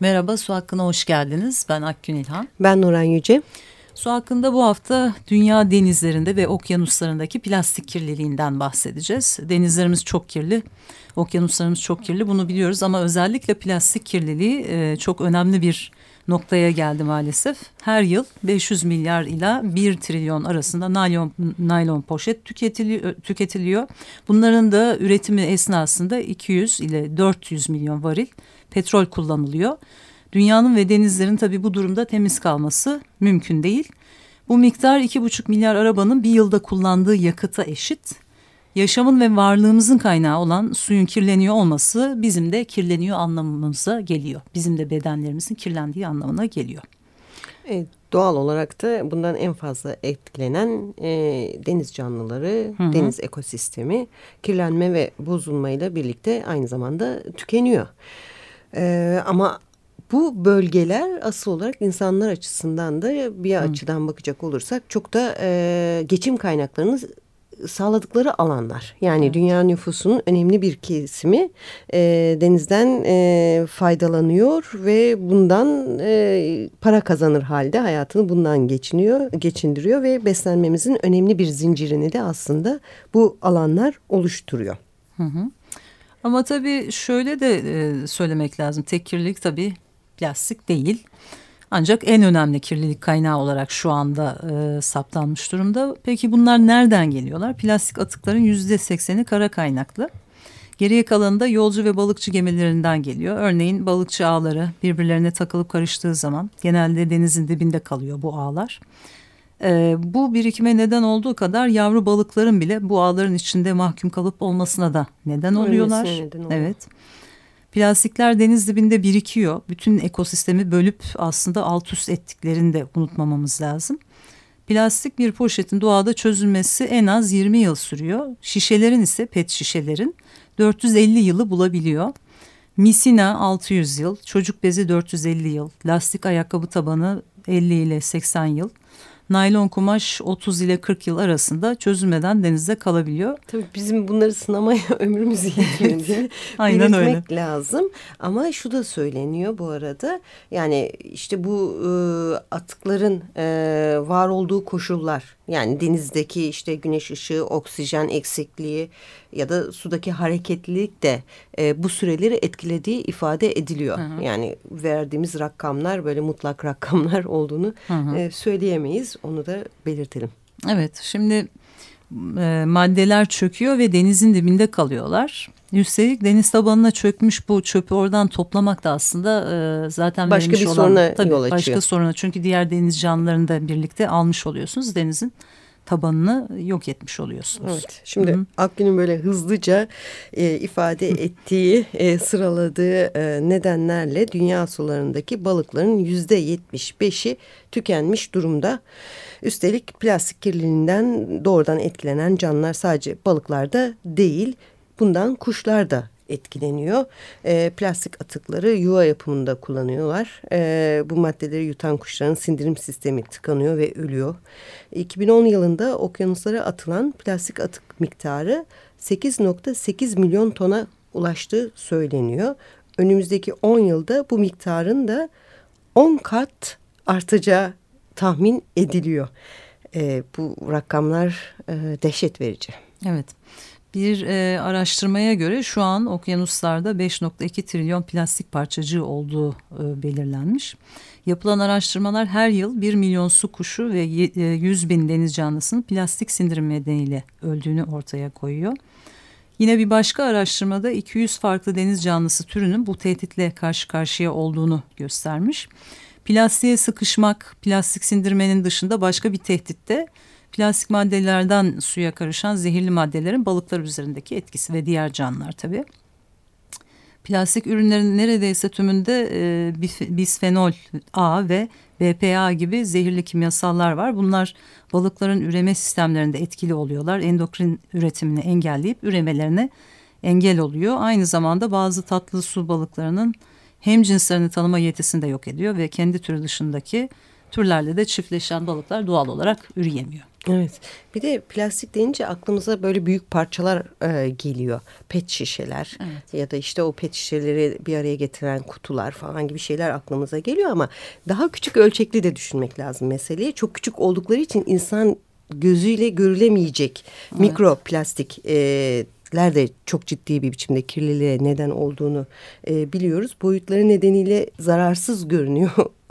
Merhaba, Su Hakkı'na hoş geldiniz. Ben Akgün İlhan. Ben Nuran Yüce. Su hakkında bu hafta dünya denizlerinde ve okyanuslarındaki plastik kirliliğinden bahsedeceğiz. Denizlerimiz çok kirli, okyanuslarımız çok kirli bunu biliyoruz ama özellikle plastik kirliliği e, çok önemli bir noktaya geldi maalesef. Her yıl 500 milyar ila 1 trilyon arasında naylon, naylon poşet tüketiliyor, tüketiliyor. Bunların da üretimi esnasında 200 ile 400 milyon varil petrol kullanılıyor. Dünyanın ve denizlerin tabii bu durumda temiz kalması mümkün değil. Bu miktar iki buçuk milyar arabanın bir yılda kullandığı yakıta eşit. Yaşamın ve varlığımızın kaynağı olan suyun kirleniyor olması bizim de kirleniyor anlamımıza geliyor. Bizim de bedenlerimizin kirlendiği anlamına geliyor. Evet, doğal olarak da bundan en fazla etkilenen e, deniz canlıları, hı hı. deniz ekosistemi kirlenme ve bozulmayla birlikte aynı zamanda tükeniyor. E, ama bu bölgeler asıl olarak insanlar açısından da bir Hı. açıdan bakacak olursak çok da e, geçim kaynaklarını sağladıkları alanlar. Yani evet. dünya nüfusunun önemli bir kesimi e, denizden e, faydalanıyor ve bundan e, para kazanır halde hayatını bundan geçiniyor, geçindiriyor ve beslenmemizin önemli bir zincirini de aslında bu alanlar oluşturuyor. Hı hı. Ama tabii şöyle de e, söylemek lazım. Tek kirlilik tabii plastik değil. Ancak en önemli kirlilik kaynağı olarak şu anda e, saptanmış durumda. Peki bunlar nereden geliyorlar? Plastik atıkların yüzde sekseni kara kaynaklı. Geriye kalanı da yolcu ve balıkçı gemilerinden geliyor. Örneğin balıkçı ağları birbirlerine takılıp karıştığı zaman genelde denizin dibinde kalıyor bu ağlar. E, bu birikime neden olduğu kadar yavru balıkların bile bu ağların içinde mahkum kalıp olmasına da neden oluyorlar. Neden oluyor. Evet. Plastikler deniz dibinde birikiyor. Bütün ekosistemi bölüp aslında alt üst ettiklerini de unutmamamız lazım. Plastik bir poşetin doğada çözülmesi en az 20 yıl sürüyor. Şişelerin ise pet şişelerin 450 yılı bulabiliyor. Misina 600 yıl, çocuk bezi 450 yıl, lastik ayakkabı tabanı 50 ile 80 yıl, naylon kumaş 30 ile 40 yıl arasında çözülmeden denizde kalabiliyor. Tabii bizim bunları sınamaya ömrümüz yetmiyor diye Aynen öyle. lazım. Ama şu da söyleniyor bu arada. Yani işte bu e, atıkların e, var olduğu koşullar yani denizdeki işte güneş ışığı, oksijen eksikliği ya da sudaki hareketlilik de e, bu süreleri etkilediği ifade ediliyor. Hı hı. Yani verdiğimiz rakamlar böyle mutlak rakamlar olduğunu hı hı. E, söyleyemeyiz. Onu da belirtelim. Evet şimdi e, maddeler çöküyor ve denizin dibinde kalıyorlar. Üstelik deniz tabanına çökmüş bu çöpü oradan toplamak da aslında e, zaten başka bir olan, soruna tabii, yol açıyor. Başka soruna çünkü diğer deniz canlılarını da birlikte almış oluyorsunuz denizin tabanını yok etmiş oluyorsunuz. Evet. Şimdi Akgün'ün böyle hızlıca e, ifade ettiği, e, sıraladığı e, nedenlerle dünya sularındaki balıkların yüzde yetmiş beşi tükenmiş durumda. Üstelik plastik kirliliğinden doğrudan etkilenen canlılar sadece balıklarda değil, bundan kuşlar da etkileniyor. E, plastik atıkları yuva yapımında kullanıyorlar. E, bu maddeleri yutan kuşların sindirim sistemi tıkanıyor ve ölüyor. 2010 yılında okyanuslara atılan plastik atık miktarı 8.8 milyon tona ulaştığı söyleniyor. Önümüzdeki 10 yılda bu miktarın da 10 kat artacağı tahmin ediliyor. E, bu rakamlar e, dehşet verici. Evet. Bir e, araştırmaya göre şu an okyanuslarda 5.2 trilyon plastik parçacığı olduğu e, belirlenmiş. Yapılan araştırmalar her yıl 1 milyon su kuşu ve 100 e, bin deniz canlısının plastik sindirim nedeniyle öldüğünü ortaya koyuyor. Yine bir başka araştırmada 200 farklı deniz canlısı türünün bu tehditle karşı karşıya olduğunu göstermiş. Plastiğe sıkışmak, plastik sindirmenin dışında başka bir tehdit de plastik maddelerden suya karışan zehirli maddelerin balıklar üzerindeki etkisi ve diğer canlılar tabii. Plastik ürünlerin neredeyse tümünde e, bisfenol A ve BPA gibi zehirli kimyasallar var. Bunlar balıkların üreme sistemlerinde etkili oluyorlar. Endokrin üretimini engelleyip üremelerine engel oluyor. Aynı zamanda bazı tatlı su balıklarının hem cinslerini tanıma yetisini de yok ediyor ve kendi türü dışındaki türlerle de çiftleşen balıklar doğal olarak üreyemiyor. Evet. Bir de plastik deyince aklımıza böyle büyük parçalar e, geliyor. Pet şişeler evet. ya da işte o pet şişeleri bir araya getiren kutular falan gibi şeyler aklımıza geliyor ama daha küçük ölçekli de düşünmek lazım meseleyi. Çok küçük oldukları için insan gözüyle görülemeyecek evet. mikroplastik e, de çok ciddi bir biçimde kirliliğe neden olduğunu e, biliyoruz. Boyutları nedeniyle zararsız görünüyor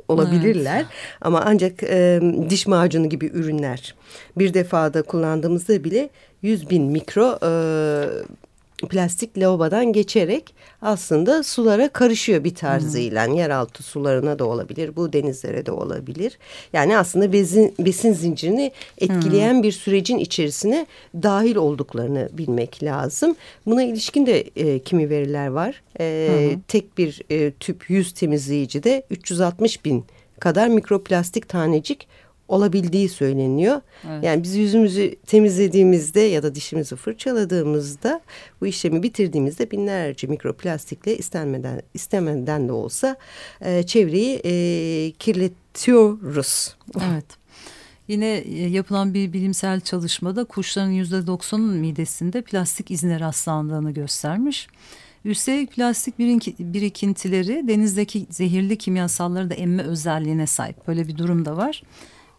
olabilirler. Evet. Ama ancak e, diş macunu gibi ürünler bir defada kullandığımızda bile 100 bin mikro e, plastik lavabodan geçerek aslında sulara karışıyor bir tarzıyla. Hmm. Yeraltı sularına da olabilir, bu denizlere de olabilir. Yani aslında besin, besin zincirini etkileyen hmm. bir sürecin içerisine dahil olduklarını bilmek lazım. Buna ilişkin de e, kimi veriler var. E, hmm. Tek bir e, tüp yüz temizleyici de 360 bin kadar mikroplastik tanecik olabildiği söyleniyor. Evet. Yani biz yüzümüzü temizlediğimizde ya da dişimizi fırçaladığımızda bu işlemi bitirdiğimizde binlerce mikroplastikle istenmeden istemeden de olsa e, çevreyi e, kirletiyoruz. Evet. Yine e, yapılan bir bilimsel çalışmada kuşların yüzde doksanın midesinde plastik izine rastlandığını göstermiş. Üstelik plastik birikintileri denizdeki zehirli kimyasalları da emme özelliğine sahip. Böyle bir durum da var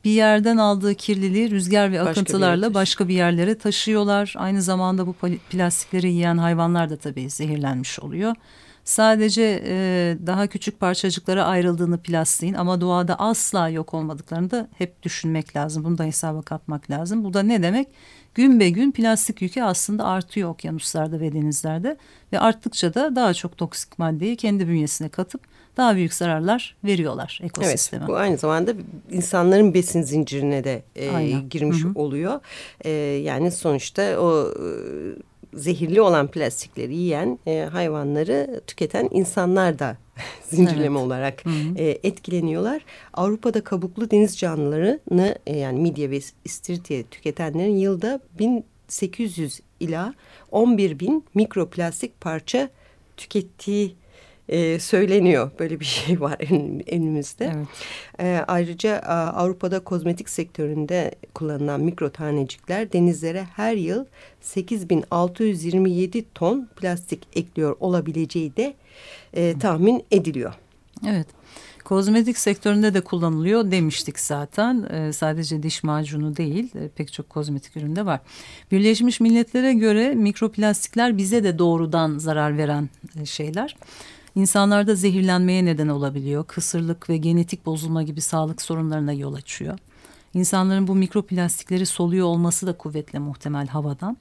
bir yerden aldığı kirliliği rüzgar ve akıntılarla başka bir, başka bir yerlere taşıyorlar. Aynı zamanda bu plastikleri yiyen hayvanlar da tabii zehirlenmiş oluyor. Sadece e, daha küçük parçacıklara ayrıldığını plastiğin ama doğada asla yok olmadıklarını da hep düşünmek lazım. Bunu da hesaba katmak lazım. Bu da ne demek? Gün be gün plastik yükü aslında artıyor okyanuslarda ve denizlerde ve arttıkça da daha çok toksik maddeyi kendi bünyesine katıp daha büyük zararlar veriyorlar ekosisteme. Evet, bu aynı zamanda insanların besin zincirine de e, girmiş Hı -hı. oluyor. E, yani sonuçta o e, zehirli olan plastikleri yiyen e, hayvanları tüketen insanlar da zincirleme evet. olarak Hı -hı. E, etkileniyorlar. Avrupa'da kabuklu deniz canlılarını e, yani midye ve istiridye tüketenlerin yılda 1800 ila 11 bin mikroplastik parça tükettiği e, söyleniyor. Böyle bir şey var önümüzde. Evet. E, ayrıca Avrupa'da kozmetik sektöründe kullanılan mikro tanecikler denizlere her yıl 8627 ton plastik ekliyor olabileceği de e, tahmin ediliyor. Evet. Kozmetik sektöründe de kullanılıyor demiştik zaten. E, sadece diş macunu değil e, pek çok kozmetik üründe var. Birleşmiş Milletler'e göre mikroplastikler bize de doğrudan zarar veren e, şeyler. İnsanlarda zehirlenmeye neden olabiliyor. Kısırlık ve genetik bozulma gibi sağlık sorunlarına yol açıyor. İnsanların bu mikroplastikleri soluyor olması da kuvvetle muhtemel havadan.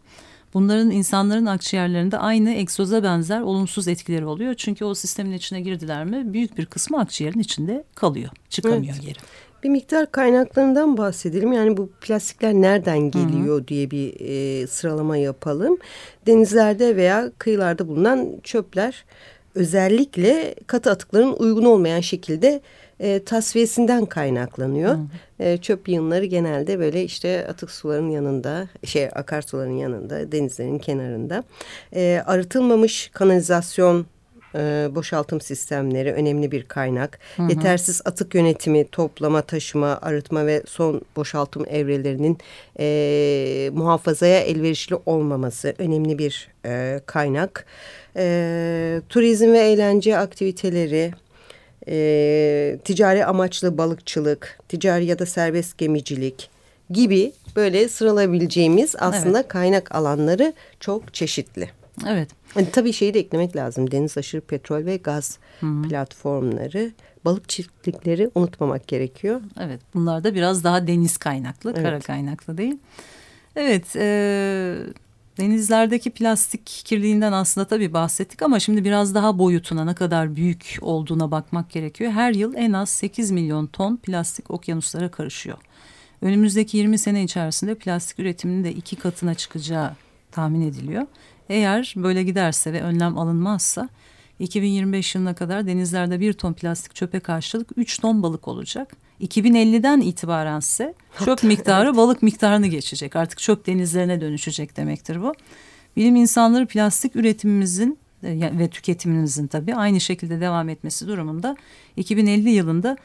Bunların insanların akciğerlerinde aynı egzoza benzer olumsuz etkileri oluyor. Çünkü o sistemin içine girdiler mi büyük bir kısmı akciğerin içinde kalıyor. Çıkamıyor evet. geri. Bir miktar kaynaklarından bahsedelim. Yani bu plastikler nereden geliyor Hı -hı. diye bir e, sıralama yapalım. Denizlerde veya kıyılarda bulunan çöpler özellikle katı atıkların uygun olmayan şekilde e, tasfiyesinden kaynaklanıyor. E, çöp yığınları genelde böyle işte atık suların yanında, şey akarsuların yanında, denizlerin kenarında. E, arıtılmamış kanalizasyon e, boşaltım sistemleri önemli bir kaynak. Hı hı. Yetersiz atık yönetimi, toplama, taşıma, arıtma ve son boşaltım evrelerinin e, muhafazaya elverişli olmaması önemli bir e, kaynak. E, turizm ve eğlence aktiviteleri, e, ticari amaçlı balıkçılık, ticari ya da serbest gemicilik gibi böyle sıralayabileceğimiz aslında evet. kaynak alanları çok çeşitli. Evet. Yani tabii şeyi de eklemek lazım. Deniz aşırı petrol ve gaz Hı -hı. platformları, balık çiftlikleri unutmamak gerekiyor. Evet bunlar da biraz daha deniz kaynaklı, evet. kara kaynaklı değil. Evet, e, denizlerdeki plastik kirliliğinden aslında tabii bahsettik ama şimdi biraz daha boyutuna ne kadar büyük olduğuna bakmak gerekiyor. Her yıl en az 8 milyon ton plastik okyanuslara karışıyor. Önümüzdeki 20 sene içerisinde plastik üretiminin de iki katına çıkacağı tahmin ediliyor. Eğer böyle giderse ve önlem alınmazsa 2025 yılına kadar denizlerde bir ton plastik çöpe karşılık 3 ton balık olacak. 2050'den itibaren ise çöp miktarı balık miktarını geçecek. Artık çöp denizlerine dönüşecek demektir bu. Bilim insanları plastik üretimimizin e, ve tüketimimizin tabii aynı şekilde devam etmesi durumunda 2050 yılında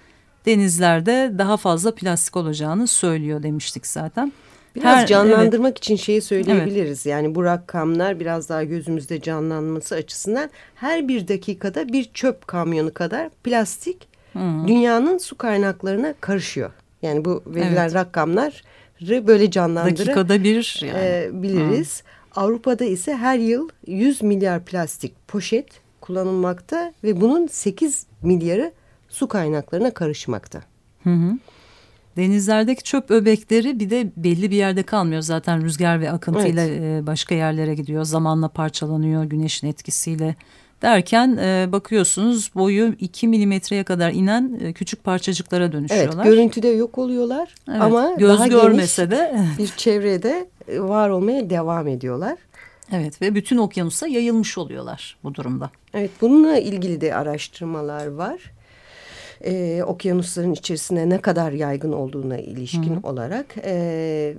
denizlerde daha fazla plastik olacağını söylüyor demiştik zaten. Biraz Her, canlandırmak evet. için şeyi söyleyebiliriz. Evet. Yani bu rakamlar biraz daha gözümüzde canlanması açısından her bir dakikada bir çöp kamyonu kadar plastik hmm. dünyanın su kaynaklarına karışıyor. Yani bu verilen evet. rakamları böyle canlandırabiliriz. Yani. e, biliriz. Hmm. Avrupa'da ise her yıl 100 milyar plastik poşet kullanılmakta ve bunun 8 milyarı su kaynaklarına karışmakta. Hı hı. Denizlerdeki çöp öbekleri bir de belli bir yerde kalmıyor. Zaten rüzgar ve akıntıyla evet. başka yerlere gidiyor. Zamanla parçalanıyor güneşin etkisiyle. Derken e, bakıyorsunuz boyu 2 milimetreye kadar inen e, küçük parçacıklara dönüşüyorlar. Evet görüntüde yok oluyorlar evet, ama göz daha görmese de bir çevrede e, var olmaya devam ediyorlar. Evet ve bütün okyanusa yayılmış oluyorlar bu durumda. Evet bununla ilgili de araştırmalar var e, okyanusların içerisinde ne kadar yaygın olduğuna ilişkin Hı. olarak e,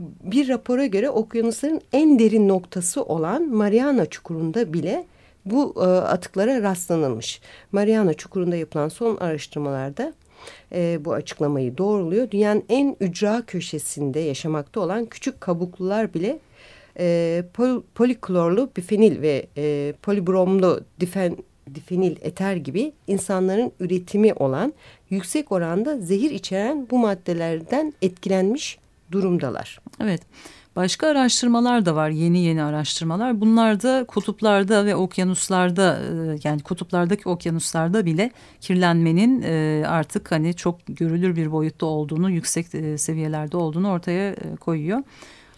bir rapora göre okyanusların en derin noktası olan Mariana Çukuru'nda bile bu e, atıklara rastlanılmış. Mariana Çukuru'nda yapılan son araştırmalarda e, bu açıklamayı doğruluyor. Dünyanın en ücra köşesinde yaşamakta olan küçük kabuklular bile e, pol, poliklorlu bifenil ve e, polibromlu difen, difenil eter gibi insanların üretimi olan yüksek oranda zehir içeren bu maddelerden etkilenmiş durumdalar. Evet. Başka araştırmalar da var, yeni yeni araştırmalar. Bunlar da kutuplarda ve okyanuslarda e, yani kutuplardaki okyanuslarda bile kirlenmenin e, artık hani çok görülür bir boyutta olduğunu, yüksek e, seviyelerde olduğunu ortaya koyuyor.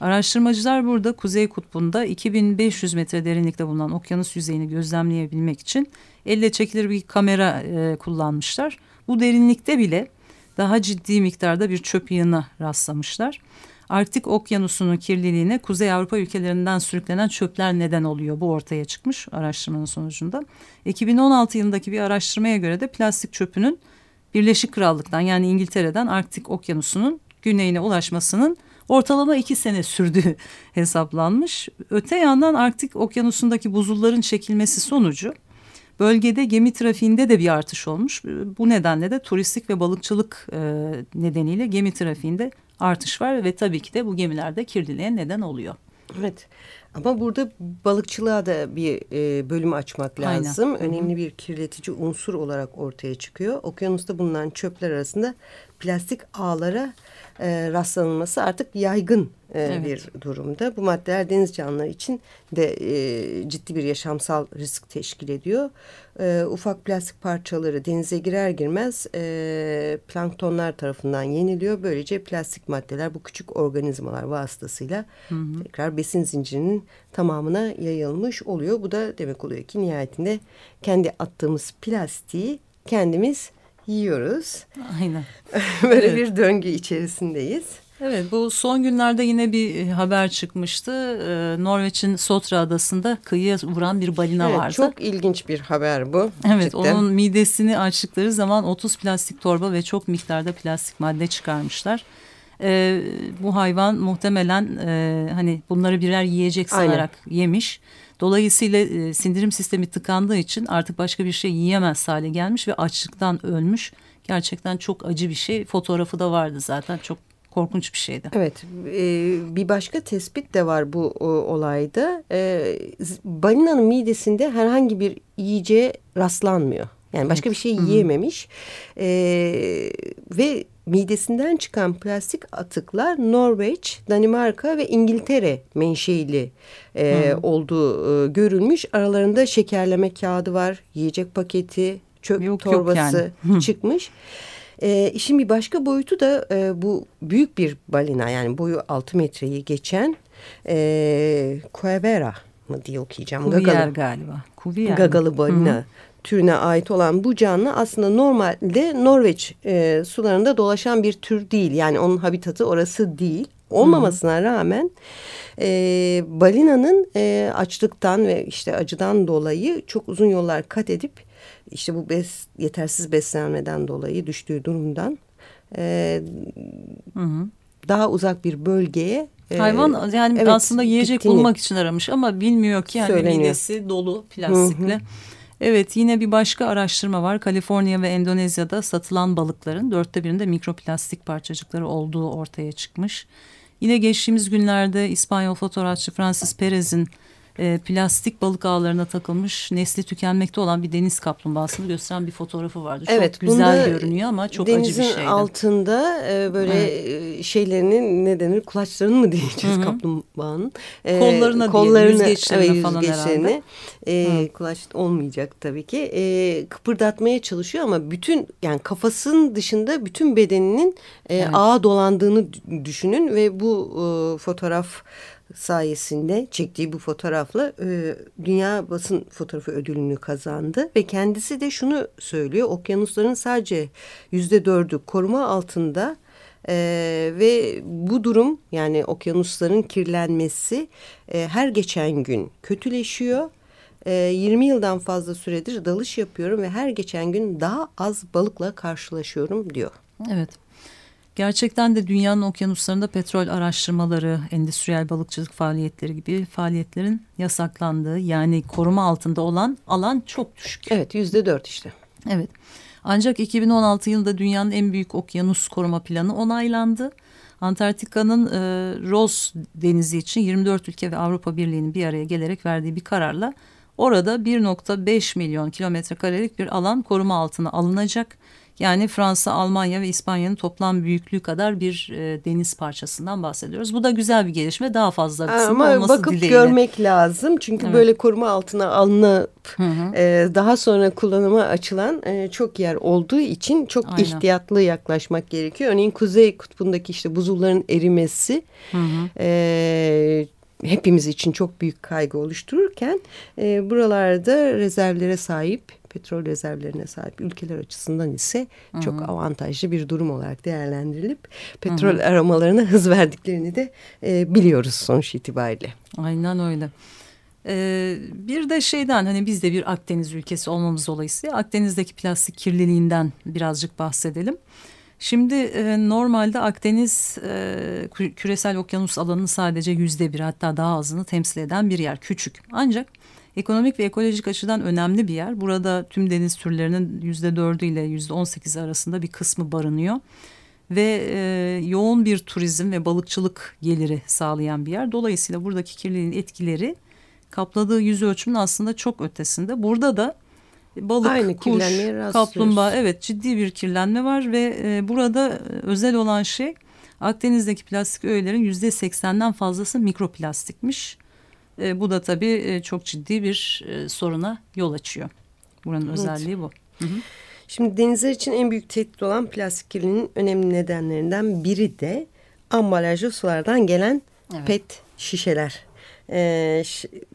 Araştırmacılar burada Kuzey Kutbu'nda 2500 metre derinlikte bulunan okyanus yüzeyini gözlemleyebilmek için elle çekilir bir kamera e, kullanmışlar. Bu derinlikte bile daha ciddi miktarda bir çöp yığına rastlamışlar. Arktik okyanusunun kirliliğine Kuzey Avrupa ülkelerinden sürüklenen çöpler neden oluyor. Bu ortaya çıkmış araştırmanın sonucunda. 2016 yılındaki bir araştırmaya göre de plastik çöpünün Birleşik Krallık'tan yani İngiltere'den Arktik okyanusunun güneyine ulaşmasının ortalama iki sene sürdüğü hesaplanmış. Öte yandan Arktik okyanusundaki buzulların çekilmesi sonucu bölgede gemi trafiğinde de bir artış olmuş. Bu nedenle de turistik ve balıkçılık e, nedeniyle gemi trafiğinde artış var ve tabii ki de bu gemilerde kirliliğe neden oluyor. Evet ama burada balıkçılığa da bir e, bölüm açmak lazım. Aynen. Önemli bir kirletici unsur olarak ortaya çıkıyor. Okyanusta bulunan çöpler arasında plastik ağlara e, rastlanılması artık yaygın e, evet. bir durumda. Bu maddeler deniz canlıları için de e, ciddi bir yaşamsal risk teşkil ediyor. E, ufak plastik parçaları denize girer girmez e, planktonlar tarafından yeniliyor. Böylece plastik maddeler bu küçük organizmalar vasıtasıyla hı hı. tekrar besin zincirinin tamamına yayılmış oluyor. Bu da demek oluyor ki nihayetinde kendi attığımız plastiği kendimiz yiyoruz. Aynen. Böyle evet. bir döngü içerisindeyiz. Evet bu son günlerde yine bir e, haber çıkmıştı. Ee, Norveç'in Sotra adasında kıyıya vuran bir balina evet, vardı. Çok ilginç bir haber bu. Evet cidden. onun midesini açtıkları zaman 30 plastik torba ve çok miktarda plastik madde çıkarmışlar. Ee, bu hayvan muhtemelen e, hani bunları birer yiyecek sanarak Aynen. yemiş. Dolayısıyla e, sindirim sistemi tıkandığı için artık başka bir şey yiyemez hale gelmiş ve açlıktan ölmüş. Gerçekten çok acı bir şey. Fotoğrafı da vardı zaten çok korkunç bir şeydi. Evet e, bir başka tespit de var bu o, olayda. E, balinanın midesinde herhangi bir yiyeceğe rastlanmıyor. Yani başka bir şey yiyememiş. E, ve midesinden çıkan plastik atıklar Norveç, Danimarka ve İngiltere menşeili e, olduğu e, görülmüş. Aralarında şekerleme kağıdı var, yiyecek paketi, çöp yok, torbası yok yani. çıkmış. E, işin bir başka boyutu da e, bu büyük bir balina yani boyu 6 metreyi geçen e, Cuevera mı diye okuyacağım. Kuviyer Gagalı, galiba. Kuviyer Gagalı balina. Hı -hı türüne ait olan bu canlı aslında normalde Norveç e, sularında dolaşan bir tür değil. Yani onun habitatı orası değil. Olmamasına rağmen e, balinanın e, açlıktan ve işte acıdan dolayı çok uzun yollar kat edip işte bu bes, yetersiz beslenmeden dolayı düştüğü durumdan e, hı hı. daha uzak bir bölgeye Hayvan yani evet, aslında yiyecek bulmak için aramış ama bilmiyor ki yani söyleniyor. midesi dolu plastikle. Hı hı. Evet yine bir başka araştırma var. Kaliforniya ve Endonezya'da satılan balıkların dörtte birinde mikroplastik parçacıkları olduğu ortaya çıkmış. Yine geçtiğimiz günlerde İspanyol fotoğrafçı Francis Perez'in e, plastik balık ağlarına takılmış nesli tükenmekte olan bir deniz kaplumbağasını gösteren bir fotoğrafı vardı. Çok evet, güzel görünüyor ama çok acı bir şeydi. Denizin altında e, böyle evet. şeylerinin ne denir kulaçlarını mı diyeceğiz Hı -hı. kaplumbağanın? E, kollarına kollarını, diyelim yüzgeçlerine evet, falan herhalde. E, kulaç olmayacak tabii ki. E, kıpırdatmaya çalışıyor ama bütün yani kafasının dışında bütün bedeninin e, evet. ağa dolandığını düşünün ve bu e, fotoğraf sayesinde çektiği bu fotoğrafla e, Dünya Basın Fotoğrafı ödülünü kazandı ve kendisi de şunu söylüyor okyanusların sadece yüzde dördü koruma altında e, ve bu durum yani okyanusların kirlenmesi e, her geçen gün kötüleşiyor. 20 yıldan fazla süredir dalış yapıyorum ve her geçen gün daha az balıkla karşılaşıyorum diyor. Evet. Gerçekten de dünyanın okyanuslarında petrol araştırmaları, endüstriyel balıkçılık faaliyetleri gibi faaliyetlerin yasaklandığı yani koruma altında olan alan çok düşük. Evet yüzde dört işte. Evet ancak 2016 yılında dünyanın en büyük okyanus koruma planı onaylandı. Antarktika'nın e, Ross denizi için 24 ülke ve Avrupa Birliği'nin bir araya gelerek verdiği bir kararla orada 1.5 milyon kilometre karelik bir alan koruma altına alınacak. Yani Fransa, Almanya ve İspanya'nın toplam büyüklüğü kadar bir e, deniz parçasından bahsediyoruz. Bu da güzel bir gelişme. Daha fazla Ama olması bakıp dileğiyle. görmek lazım. Çünkü evet. böyle koruma altına alınıp hı hı. E, daha sonra kullanıma açılan e, çok yer olduğu için çok Aynen. ihtiyatlı yaklaşmak gerekiyor. Örneğin Kuzey Kutbu'ndaki işte buzulların erimesi hı hı. E, hepimiz için çok büyük kaygı oluştururken e, buralarda rezervlere sahip petrol rezervlerine sahip ülkeler açısından ise Hı -hı. çok avantajlı bir durum olarak değerlendirilip petrol Hı -hı. aramalarına hız verdiklerini de e, biliyoruz sonuç itibariyle. Aynen öyle. Ee, bir de şeyden hani biz de bir Akdeniz ülkesi olmamız dolayısıyla Akdeniz'deki plastik kirliliğinden birazcık bahsedelim. Şimdi e, normalde Akdeniz e, küresel okyanus alanının sadece yüzde bir hatta daha azını temsil eden bir yer küçük. Ancak Ekonomik ve ekolojik açıdan önemli bir yer. Burada tüm deniz türlerinin yüzde dördü ile yüzde on sekiz arasında bir kısmı barınıyor. Ve e, yoğun bir turizm ve balıkçılık geliri sağlayan bir yer. Dolayısıyla buradaki kirliliğin etkileri kapladığı yüz ölçümün aslında çok ötesinde. Burada da balık, Aynı kuş, kaplumbağa evet ciddi bir kirlenme var ve e, burada e, özel olan şey Akdeniz'deki plastik öğelerin yüzde seksenden fazlası mikroplastikmiş. E, bu da tabii e, çok ciddi bir e, soruna yol açıyor. Buranın evet. özelliği bu. Hı hı. Şimdi denizler için en büyük tehdit olan plastik kirliliğinin önemli nedenlerinden biri de ambalajlı sulardan gelen evet. pet şişeler. Ee,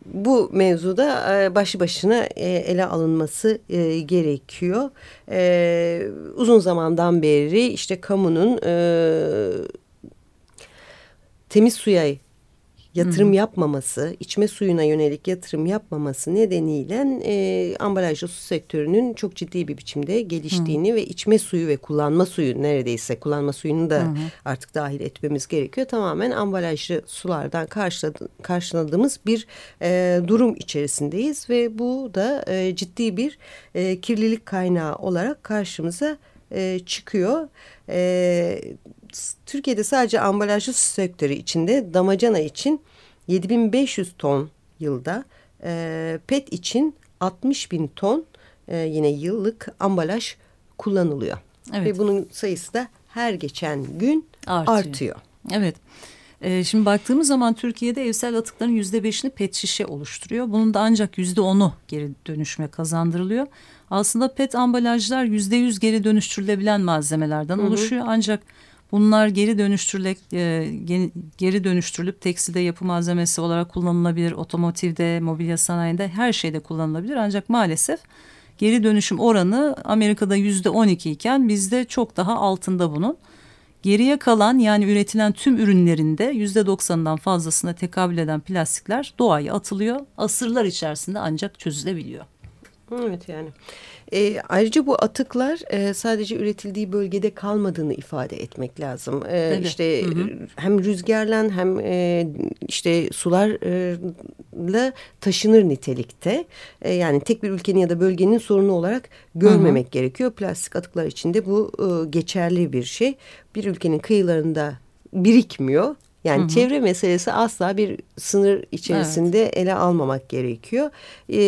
bu mevzuda e, başlı başına e, ele alınması e, gerekiyor. E, uzun zamandan beri işte kamunun e, temiz suya yatırım Hı. yapmaması, içme suyuna yönelik yatırım yapmaması nedeniyle e, ambalajlı su sektörünün çok ciddi bir biçimde geliştiğini Hı. ve içme suyu ve kullanma suyu neredeyse kullanma suyunu da Hı. artık dahil etmemiz gerekiyor. Tamamen ambalajlı sulardan karşıladı, karşıladığımız bir e, durum içerisindeyiz ve bu da e, ciddi bir e, kirlilik kaynağı olarak karşımıza e, çıkıyor. E, Türkiye'de sadece ambalajlı su sektörü içinde damacana için 7500 ton yılda e, PET için 60 bin ton e, yine yıllık ambalaj kullanılıyor. Evet. Ve bunun sayısı da her geçen gün artıyor. artıyor. Evet. Ee, şimdi baktığımız zaman Türkiye'de evsel atıkların yüzde beşini pet şişe oluşturuyor. Bunun da ancak yüzde onu geri dönüşüme kazandırılıyor. Aslında pet ambalajlar yüzde yüz geri dönüştürülebilen malzemelerden hı hı. oluşuyor. Ancak Bunlar geri dönüştürülek e, geri dönüştürülüp tekstilde yapı malzemesi olarak kullanılabilir. Otomotivde, mobilya sanayinde her şeyde kullanılabilir. Ancak maalesef geri dönüşüm oranı Amerika'da yüzde on iki iken bizde çok daha altında bunun. Geriye kalan yani üretilen tüm ürünlerinde yüzde doksanından fazlasına tekabül eden plastikler doğaya atılıyor. Asırlar içerisinde ancak çözülebiliyor. Evet yani. E, ayrıca bu atıklar e, sadece üretildiği bölgede kalmadığını ifade etmek lazım. E, işte hı hı. hem rüzgarla hem e, işte sularla taşınır nitelikte. E, yani tek bir ülkenin ya da bölgenin sorunu olarak görmemek hı hı. gerekiyor. Plastik atıklar içinde bu e, geçerli bir şey. Bir ülkenin kıyılarında birikmiyor Yani hı hı. çevre meselesi asla bir sınır içerisinde evet. ele almamak gerekiyor. E,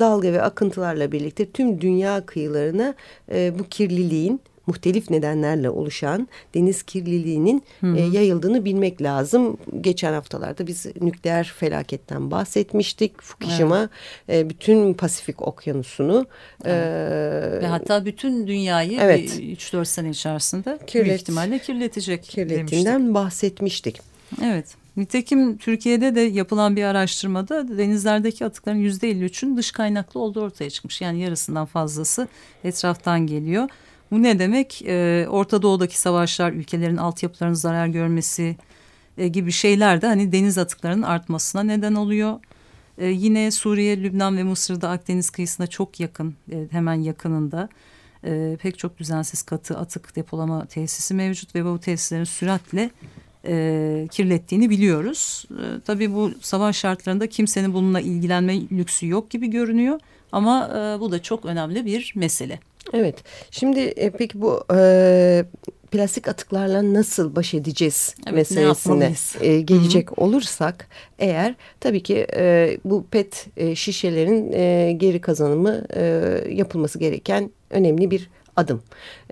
dalga ve akıntılarla birlikte tüm dünya kıyılarına e, bu kirliliğin muhtelif nedenlerle oluşan deniz kirliliğinin E, yayıldığını bilmek lazım. Geçen haftalarda biz nükleer felaketten bahsetmiştik. Fukushima evet. e, bütün Pasifik okyanusunu evet. e, ve hatta bütün dünyayı evet. 3-4 sene içerisinde Kirlet, büyük ihtimalle kirletecek kirletinden demiştik. bahsetmiştik. Evet. Nitekim Türkiye'de de yapılan bir araştırmada denizlerdeki atıkların yüzde 53'ün dış kaynaklı olduğu ortaya çıkmış. Yani yarısından fazlası etraftan geliyor. Bu ne demek? Ee, Orta Doğu'daki savaşlar, ülkelerin altyapılarının zarar görmesi e, gibi şeyler de hani deniz atıklarının artmasına neden oluyor. Ee, yine Suriye, Lübnan ve Mısır'da Akdeniz kıyısına çok yakın, e, hemen yakınında e, pek çok düzensiz katı atık depolama tesisi mevcut ve bu tesislerin süratle e, kirlettiğini biliyoruz. E, tabii bu savaş şartlarında kimsenin bununla ilgilenme lüksü yok gibi görünüyor ama e, bu da çok önemli bir mesele. Evet. Şimdi e, peki bu e, plastik atıklarla nasıl baş edeceğiz evet, meselesine e, gelecek Hı -hı. olursak eğer tabii ki e, bu pet e, şişelerin e, geri kazanımı e, yapılması gereken önemli bir adım.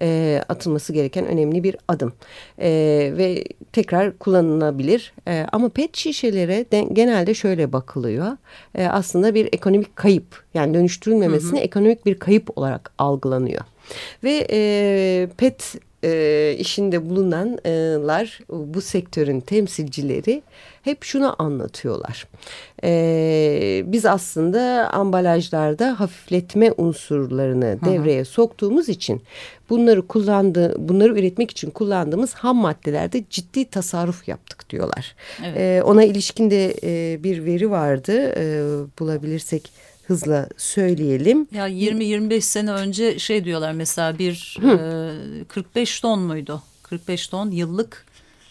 E, atılması gereken önemli bir adım. E, ve tekrar kullanılabilir. E, ama pet şişelere de, genelde şöyle bakılıyor. E, aslında bir ekonomik kayıp yani dönüştürülmemesine hı hı. ekonomik bir kayıp olarak algılanıyor. Ve e, pet e, işinde bulunanlar bu sektörün temsilcileri hep şunu anlatıyorlar. E, biz aslında ambalajlarda hafifletme unsurlarını Hı -hı. devreye soktuğumuz için bunları kullandı, bunları üretmek için kullandığımız ham maddelerde ciddi tasarruf yaptık diyorlar. Evet. E, ona ilişkin de e, bir veri vardı e, bulabilirsek hızla söyleyelim. Ya 20-25 sene önce şey diyorlar mesela bir e, 45 ton muydu? 45 ton yıllık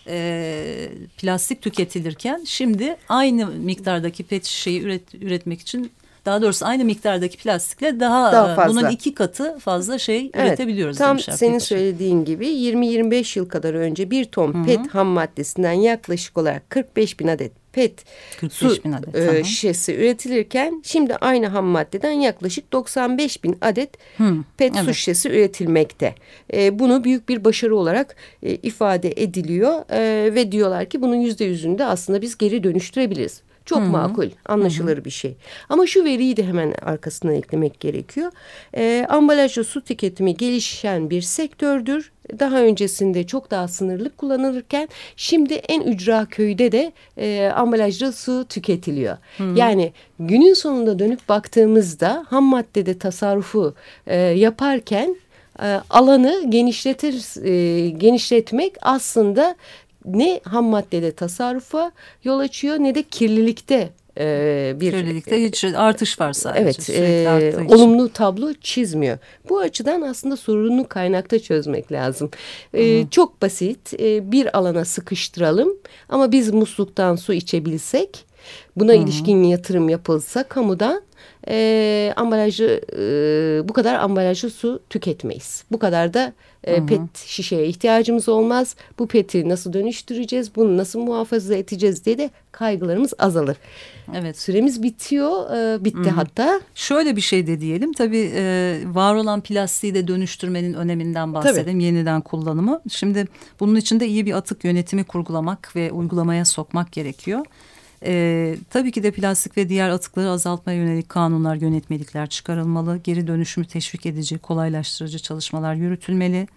e, plastik tüketilirken şimdi aynı miktardaki pet şişeyi üret, üretmek için daha doğrusu aynı miktardaki plastikle daha, daha fazla. bunun iki katı fazla şey evet, üretebiliyoruz. Tam senin söylediğin gibi 20-25 yıl kadar önce bir ton Hı -hı. pet ham maddesinden yaklaşık olarak 45 bin adet pet su bin adet, e, tamam. şişesi üretilirken şimdi aynı ham maddeden yaklaşık 95 bin adet hmm, pet evet. su şişesi üretilmekte. E, bunu büyük bir başarı olarak e, ifade ediliyor e, ve diyorlar ki bunun yüzde yüzünde aslında biz geri dönüştürebiliriz. Çok Hı -hı. makul, anlaşılır Hı -hı. bir şey. Ama şu veriyi de hemen arkasına eklemek gerekiyor. E, ambalajlı su tüketimi gelişen bir sektördür. Daha öncesinde çok daha sınırlı kullanılırken şimdi en ücra köyde de e, ambalajlı su tüketiliyor. -hı. Yani günün sonunda dönüp baktığımızda ham maddede tasarrufu e, yaparken e, alanı genişletir e, genişletmek aslında ne ham maddede tasarrufa yol açıyor ne de kirlilikte e, bir kirlilikte hiç artış var sadece. Evet, e, olumlu tablo çizmiyor. Bu açıdan aslında sorunu kaynakta çözmek lazım. E, çok basit. E, bir alana sıkıştıralım ama biz musluktan su içebilsek, buna Hı -hı. ilişkin yatırım yapılsa kamudan e, ambalajlı e, bu kadar ambalajlı su tüketmeyiz. Bu kadar da e, hı hı. pet şişeye ihtiyacımız olmaz. Bu peti nasıl dönüştüreceğiz, bunu nasıl muhafaza edeceğiz diye de kaygılarımız azalır. Evet. Süremiz bitiyor, e, bitti hı hı. hatta. Şöyle bir şey de diyelim tabii e, var olan plastiği de dönüştürmenin öneminden bahsedelim. Tabii. Yeniden kullanımı. Şimdi bunun için de iyi bir atık yönetimi kurgulamak ve uygulamaya sokmak gerekiyor. E, tabii ki de plastik ve diğer atıkları azaltmaya yönelik kanunlar, yönetmelikler çıkarılmalı. Geri dönüşümü teşvik edici, kolaylaştırıcı çalışmalar yürütülmeli.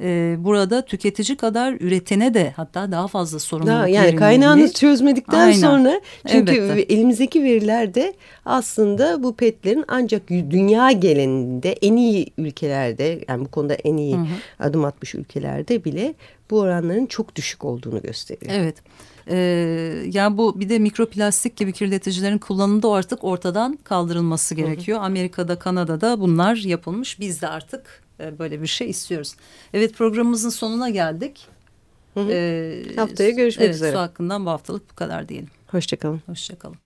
Ee, burada tüketici kadar üretene de hatta daha fazla sorumluluk daha, Yani kaynağını çözmedikten Aynen. sonra çünkü Elbette. elimizdeki verilerde aslında bu petlerin ancak dünya geleninde en iyi ülkelerde yani bu konuda en iyi hı hı. adım atmış ülkelerde bile bu oranların çok düşük olduğunu gösteriyor. Evet. Ee, yani bu bir de mikroplastik gibi kirleticilerin kullanımı artık ortadan kaldırılması gerekiyor. Hı hı. Amerika'da, Kanada'da bunlar yapılmış. Biz de artık e, böyle bir şey istiyoruz. Evet programımızın sonuna geldik. Hı hı. Ee, Haftaya görüşmek evet, üzere. Su hakkından bu haftalık bu kadar diyelim. Hoşçakalın. Hoşçakalın.